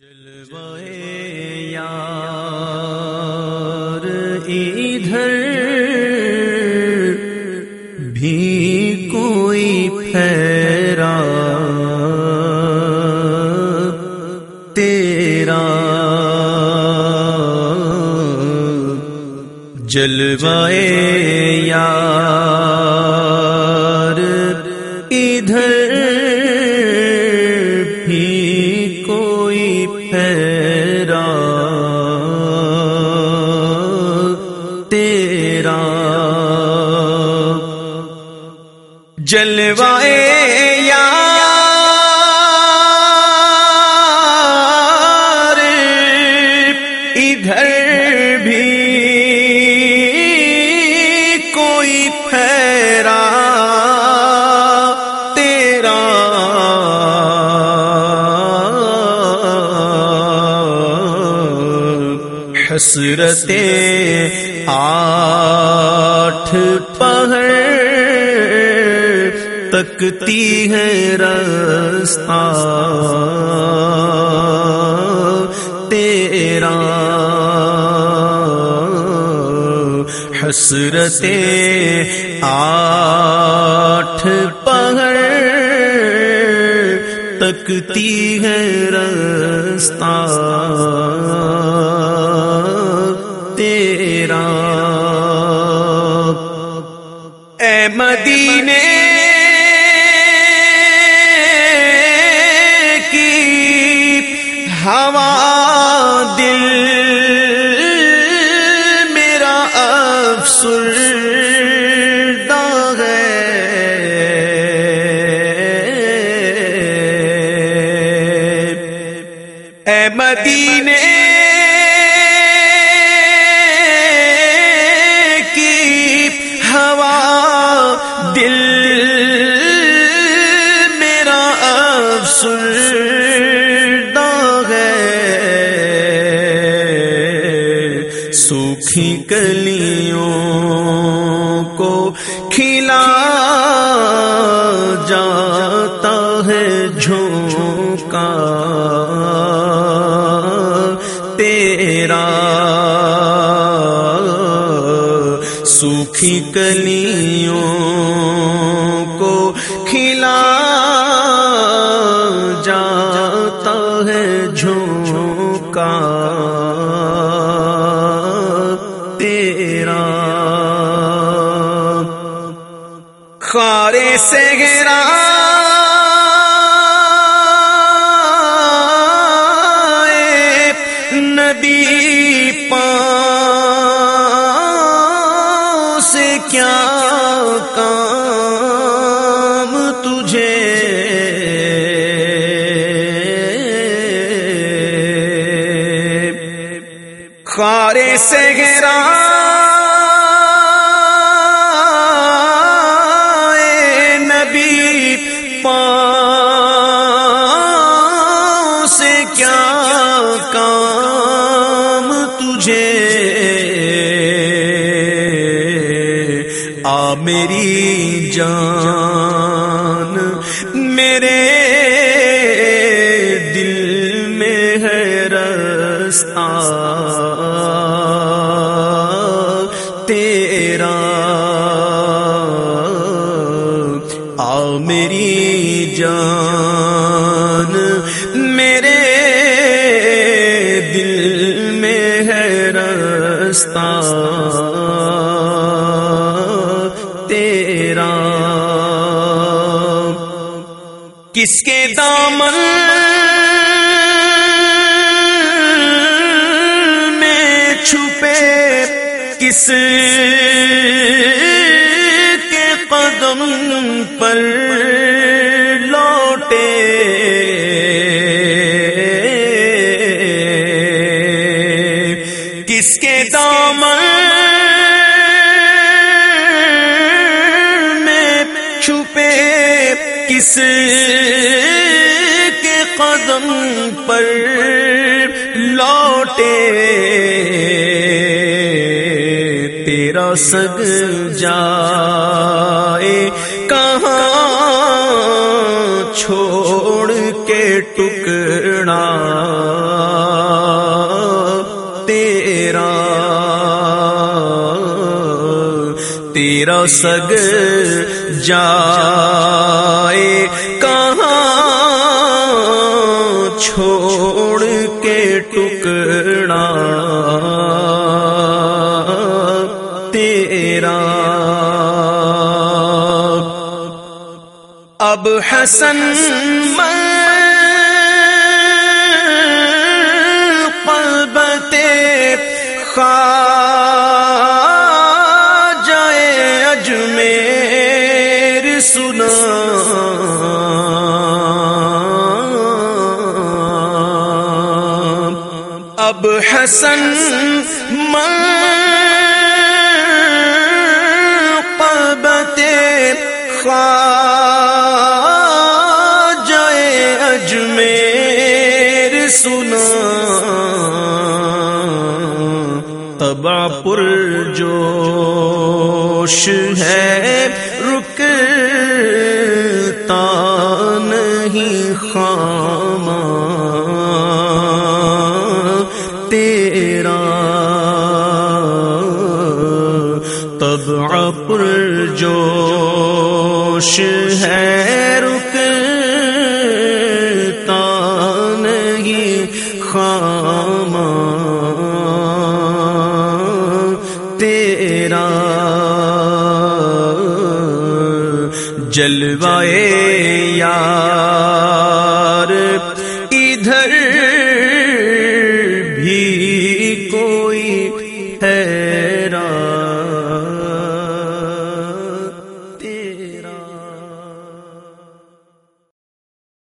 جلوائے یار ادھر بھی کوئی پھیرا تیرا جلوائے یار ادھر جلوائے یار۔ ادھر بھی کوئی پھیرا تیرا۔ حسرت آٹھ پہر۔ تکتی ہے رستہ تیرا حسرت آٹھ پہر تکتی ہے رستہ ہوا دل میرا افسر اے مدینے کی ہوا دل میرا افسر کلیوں کو کھلا جاتا ہے جھونکا۔ تیرا سوکھی کلیوں کو کھلا تیرا۔ خارے سے گرا نبی پا سے کیا کام تجھے؟ خارے سے گرا میری جان میرے دل میں ہے رستہ تیرا آ میری جان میرے دل میں ہے رستہ رام کس کے دامن میں چھپے؟ کس کے قدم پر کس کے قدم پر لوٹے تیرا سگ جائے۔ کہاں چھوڑ کے ٹکڑا تیرا سگ جائے کہاں چھوڑ کے ٹکڑا؟ تیرا۔ سگ جائے کہاں چھوڑ اب حسن پبتے خواہ جائے اجمیر سنا تبا پر جوش ہے رک پر جوش ہے رک نہیں خام جلوائے یا